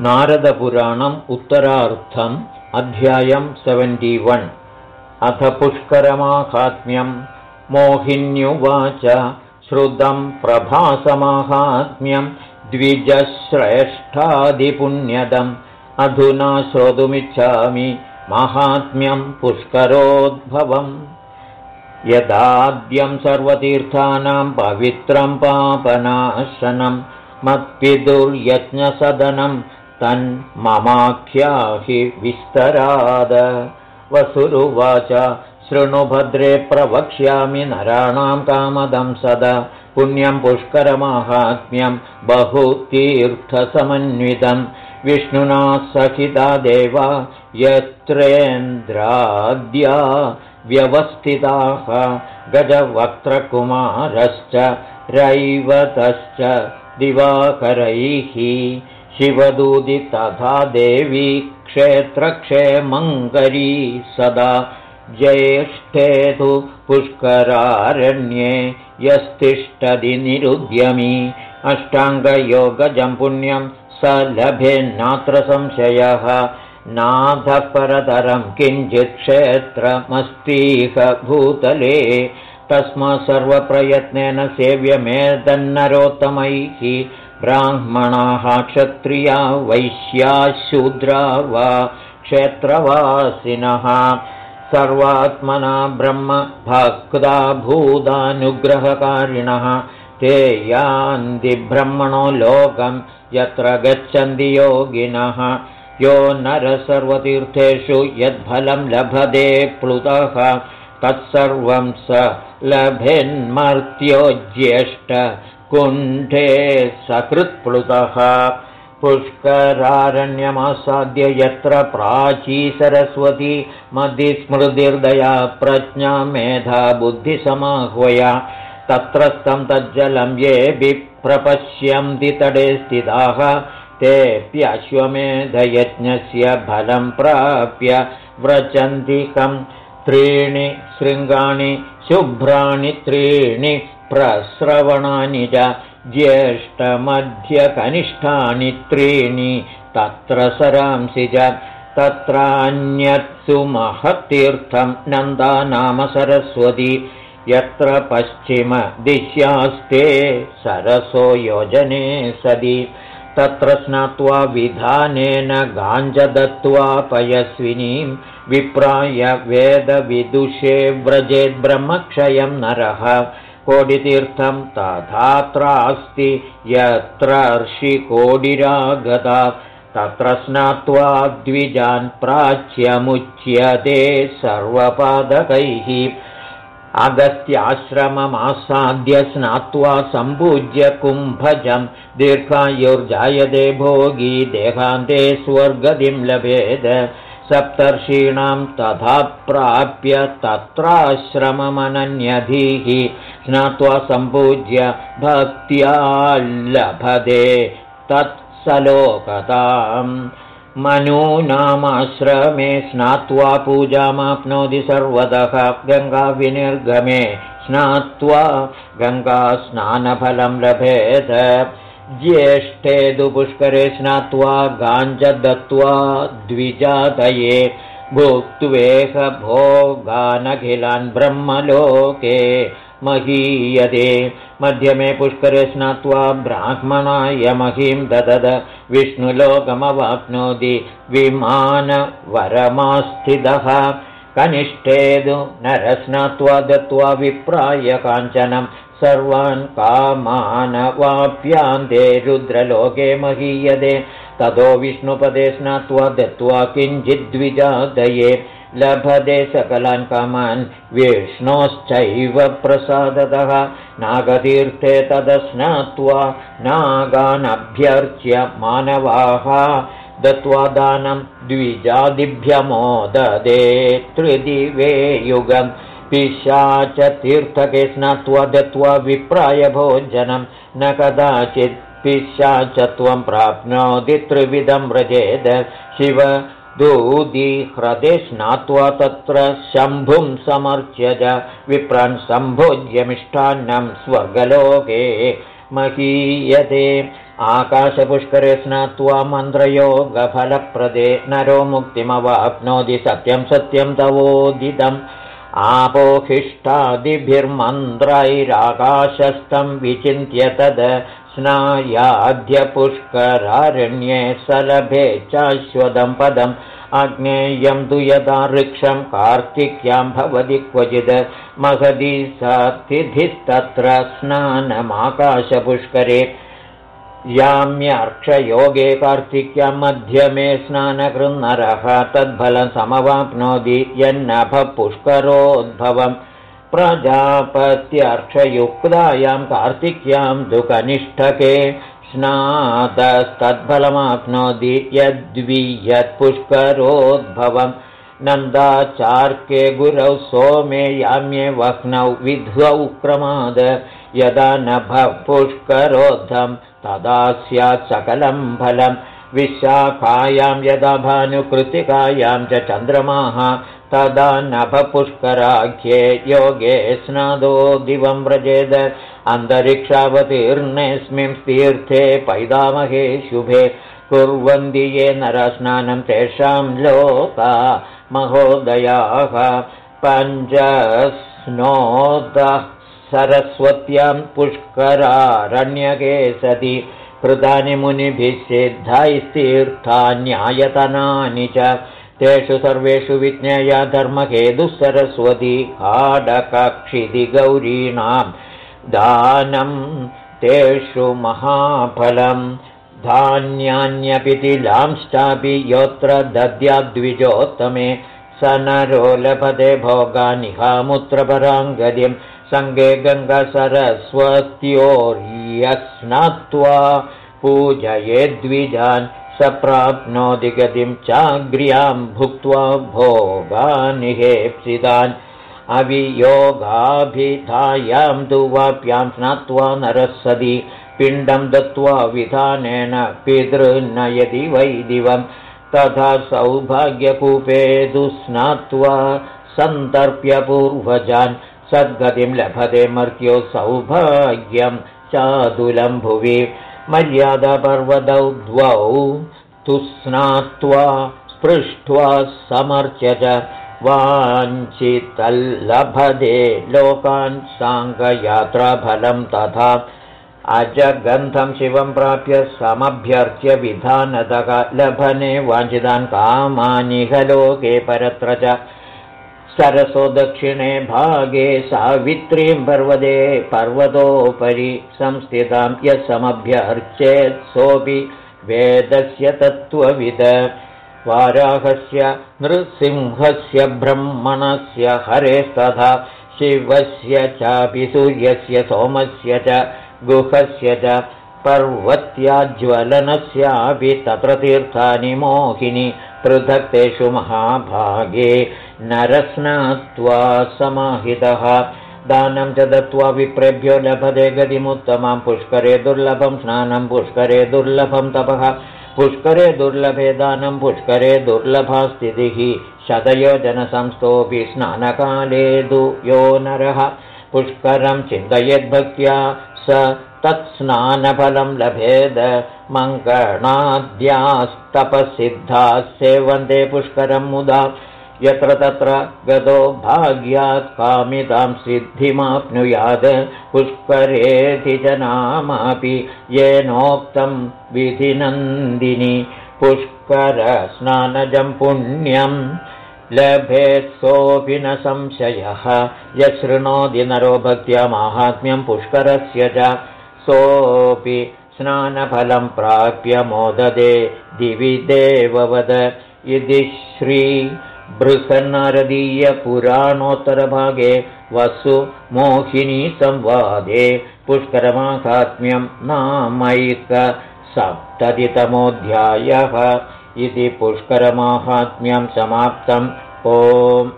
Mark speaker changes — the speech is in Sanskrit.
Speaker 1: नारदपुराणम् उत्तरार्थम् अध्यायम् सेवेण्टि वन्। अथ पुष्करमाहात्म्यम्। मोहिन्युवाच श्रुतं प्रभासमाहात्म्यं द्विजश्रेष्ठादिपुण्यदम् अधुना श्रोतुमिच्छामि माहात्म्यं पुष्करोद्भवम्। यदाद्यं सर्वतीर्थानां पवित्रं पापनाशनं तन्ममाख्याहि विस्तराद। वसुरुवाच शृणुभद्रे प्रवक्ष्यामि नराणां कामदं सदा। पुण्यं पुष्करमाहात्म्यं बहुतीर्थसमन्वितं। विष्णुना सखिता देवा यत्रेन्द्राद्या व्यवस्थिताः। गजवक्त्रकुमारश्च रैवतश्च दिवाकरैः शिवदूदि तथा देवी क्षेत्रक्षेमङ्करी सदा ज्येष्ठेतु पुष्करारण्ये यस्तिष्ठदि निरुद्यमी अष्टाङ्गयोगजं पुण्यं स लभेन्नात्र संशयः। नाथः परतरं किञ्चित् क्षेत्रमस्तीह भूतले। तस्मात् सर्वप्रयत्नेन सेव्यमेतन्नरोत्तमैः ब्राह्मणाः क्षत्रिया वैश्याशूद्रा वा क्षेत्रवासिनः। सर्वात्मना ब्रह्म भक्ता भूतानुग्रहकारिणः। ते यान्ति ब्रह्मणो लोकं यत्र गच्छन्ति योगिनः। यो नर सर्वतीर्थेषु यद्फलं लभते प्लुतः। तत्सर्वं स लभेन्मर्त्यो ज्येष्ठ कुण्ठे सकृत्प्लुतः। पुष्करारण्यमासाद्य यत्र प्राची सरस्वती मदिस्मृतिर्दया प्रज्ञा मेधा बुद्धिसमाह्वया। तत्रस्थं तज्जलं ये विप्रपश्यन्ति तडे स्थिताः। तेऽप्यश्वमेधयज्ञस्य फलं प्राप्य व्रजन्तिकं त्रीणि शृङ्गाणि शुभ्राणि त्रीणि प्रस्रवणानि च ज्येष्ठमध्यकनिष्ठानि त्रीणि तत्र सरांसि च तत्रान्यत्सु महत्तीर्थं नन्दा नाम सरस्वती यत्र पश्चिमदिश्यास्ते सरसो योजने सदि तत्र स्नात्वा विधानेन गाञ्ज दत्त्वा पयस्विनीं विप्राय वेदविदुषे व्रजेद्ब्रह्मक्षयं नरः। कोटितीर्थं तथात्रास्ति यत्रार्षिकोडिरागता तत्र स्नात्वा द्विजान् प्राच्यमुच्यते सर्वपादकैः अगस्त्याश्रममासाद्य स्नात्वा सम्पूज्य कुम्भजं दीर्घायुर्जायते भोगी देहान्ते स्वर्गतिं लभेद। सप्तर्षीणां तथा प्राप्य तत्राश्रममनन्यधीः स्नात्वा सम्पूज्य भक्त्या लभते तत्सलोकताम् मनूनामाश्रमे स्नात्वा पूजामाप्नोति सर्वतः। गङ्गाविनिर्गमे स्नात्वा गङ्गास्नानफलं लभेत। ज्येष्ठे तु पुष्करे स्नात्वा गाञ्ज दत्त्वा द्विजातये। भोक्त्वेह भोगानखिलान् ब्रह्मलोके। महीयते मध्यमे पुष्करे स्नात्वा ब्राह्मणाय महीं ददद। विष्णुलोकमवाप्नोति। विमानवरमास्थितः। कनिष्ठेदु नरस्नात्वा दत्त्वा विप्राय काञ्चनं सर्वान् कामानवाप्यान्ते। रुद्रलोके महीयते ततो विष्णुपदे स्नात्वा दत्त्वा किञ्चिद्विजादये लभते सकलान् कामान् विष्णोश्चैव प्रसादतः नागतीर्थे तदस्नात्वा नागानभ्यर्च्य मानवाः दत्त्वा दानं द्विजादिभ्यमोददे त्रिदिवे युगम् पिशाच तीर्थके स्नात्वा दत्त्वा विप्राय भोजनं न कदाचित् पिशाच त्वं प्राप्नोति त्रिविधं व्रजेद। शिव दूदिह्रदे स्नात्वा तत्र शम्भुं समर्च्य च सम्भोज्यमिष्टान्नं स्वर्गलोके महीयते। आकाशपुष्करे स्नात्वा मन्त्रयोगफलप्रदे नरो मुक्तिमवाप्नोति सत्यं सत्यं तवोदितम्। आपोहिष्टादिभिर्मन्त्रैराकाशस्थं विचिन्त्य तद् स्नायाद्यपुष्करारण्ये सलभे चाश्वदं पदम् तु यदा वृक्षं कार्तिक्यां भवति क्वचिद् महदी सातिथिस्तत्र स्नानमाकाशपुष्करे। याम्यर्क्षयोगे कार्तिक्यां मध्यमे स्नानकृन्नरः तद्फलं समवाप्नोति यन्नभपुष्करोद्भवम् प्रजापत्यर्क्षयुक्तायां कार्तिक्यां दुःखनिष्ठके स्नातस्तद्फलमाप्नोति यद्वियत्पुष्करोद्भवम् नन्दाचार्के गुरौ सोमे याम्ये वह्नौ विध्वौ क्रमाद। यदा नभः पुष्करोद्धं तदा स्यात् सकलं फलं विशाखायां यदा भानुकृतिकायां च चन्द्रमाः तदा नभपुष्कराख्ये योगे स्नादो दिवं व्रजेद। अन्तरिक्षावतीर्णेऽस्मिन् तीर्थे पैदामहे शुभे। कुर्वन्ति ये नरस्नानं तेषां लोका महोदयाः। पञ्चस्नोदः सरस्वत्यां पुष्करारण्यके सति। कृतानि मुनिभिः सिद्धैस्तीर्थान्यायतनानि च तेषु सर्वेषु विज्ञेया धर्मकेतुसरस्वती काडकक्षिदिगौरीणां दानं तेषु महाफलम् धान्यान्यपि तिलांश्चापि यत्र दद्याद्विजोत्तमे स नरो लभते भोगानिहामुत्रपराङ्गतिं सङ्गे गङ्गसरस्वत्योर्यस्नात्वा पूजयेद्विजान् स प्राप्नोति गतिं चाग्र्यां भुक्त्वा भोगानिहेप्सितान्। अवियोगाभिधायां तु वाप्यां स्नात्वा नरसदि पिण्डं दत्त्वा विधानेन पितृन्नयति वै दिवं। तथा सौभाग्यकूपे स्नात्वा सन्तर्प्यपूर्वजान् सद्गतिं लभते मर्त्यो सौभाग्यं चादुलं भुवि मर्यादापर्वतौ द्वौ तु स्नात्वा स्पृष्ट्वा समर्च्य च वाञ्छितल्लभदे लोकान् साङ्गयात्राफलं तथा अजगन्धं शिवं प्राप्य समभ्यर्च्य विधानतः लभने वाञ्छितान् कामानिहलोके परत्र च सरसो दक्षिणे भागे सावित्रीं पर्वते पर्वतोपरि संस्थितां यः समभ्यर्चेत् सोऽपि वेदस्य तत्त्वविद। वाराहस्य नृसिंहस्य ब्रह्मणस्य हरेस्तथा शिवस्य चापि सूर्यस्य सोमस्य च गुहस्य च पर्वत्याज्वलनस्यापि तत्र तीर्थानि मोहिनि पृथक् तेषु महाभागे नरस्नात्वा समाहितः। दानं च दत्त्वा विप्रेभ्यो लभते गतिमुत्तमां। पुष्करे दुर्लभं स्नानं पुष्करे दुर्लभं तपः। पुष्करे दुर्लभे दानं पुष्करे दुर्लभा स्थितिः। शतयोजनसंस्थोऽपि स्नानकाले दु यो नरः। पुष्करं चिन्तयेद्भक्त्या स तत्स्नानफलं लभेद मङ्गणाद्यास्तपसिद्धाः सेवन्ते पुष्करं मुदा यत्र तत्र गतो भाग्यात् कामितां सिद्धिमाप्नुयात् पुष्करेधि च नामापि येनोक्तं विधिनन्दिनि पुष्करस्नानजं पुण्यं लभेत्सोऽपि न संशयः यशृणोति नरो भक्त्या माहात्म्यं पुष्करस्य च सोऽपि स्नानफलं प्राप्य मोददे दिवि देववद। इति श्री बृहन्नारदीयपुराणोत्तरभागे वसु मोहिनीसंवादे पुष्करमाहात्म्यं नामैकसप्ततितमोऽध्यायः इति पुष्करमाहात्म्यं समाप्तम्। ओम्